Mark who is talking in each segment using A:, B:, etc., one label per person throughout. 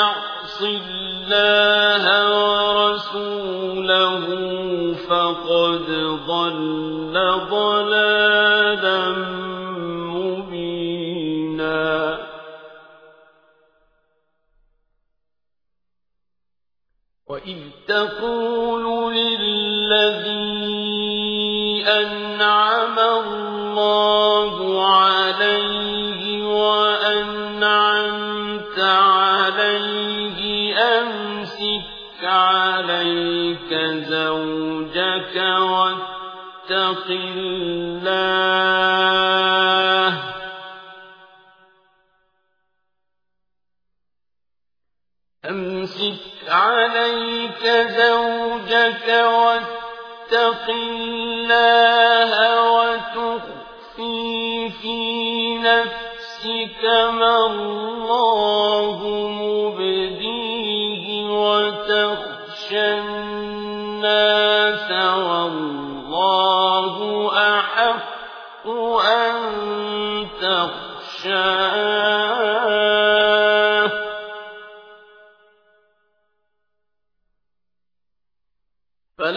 A: يعص الله ورسوله فقد ضل ضلالا مبينا. وإذ تقول واتق الله. أمسك عليك زوجك واتق الله وتخفي في نفسك ما الله مبديه وتخشى الناس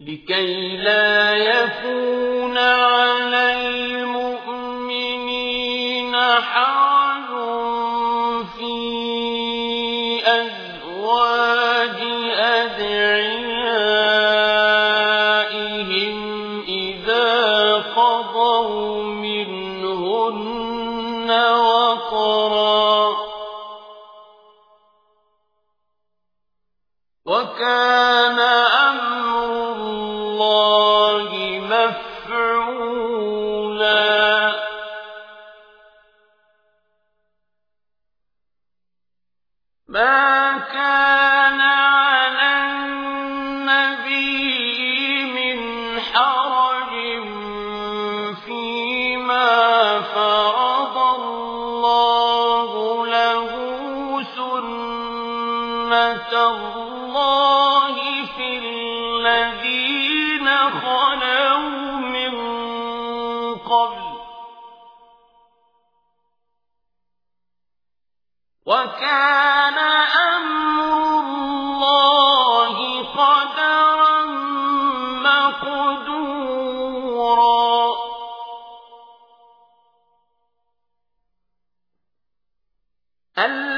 A: لكي لا يكون على المؤمنين حرج في أزواج أدعيائهم إذا قضوا منهن وطرا. وكان سنة الله في الذين خلوا من قبل وكان أمر الله قدرا مقدورا الذين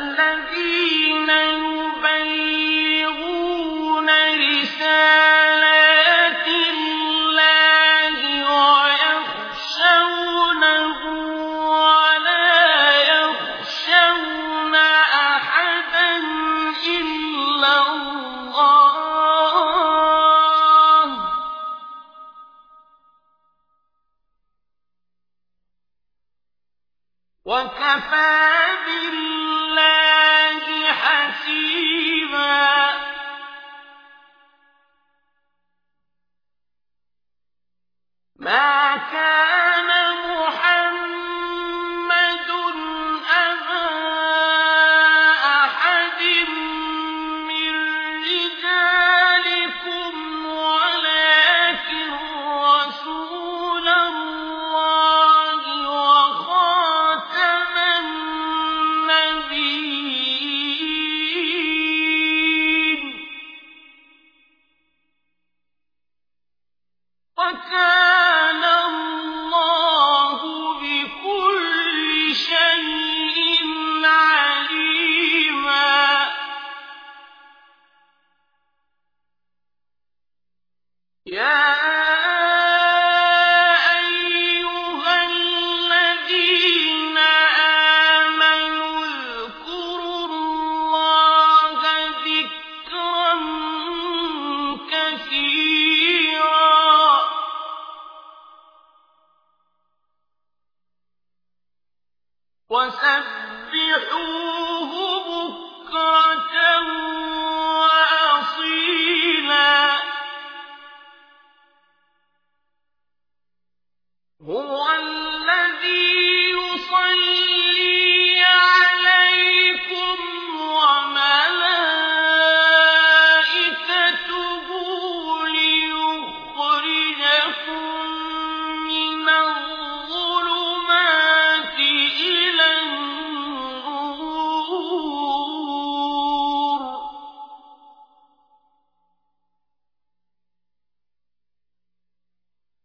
A: وسبحوه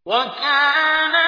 A: وكان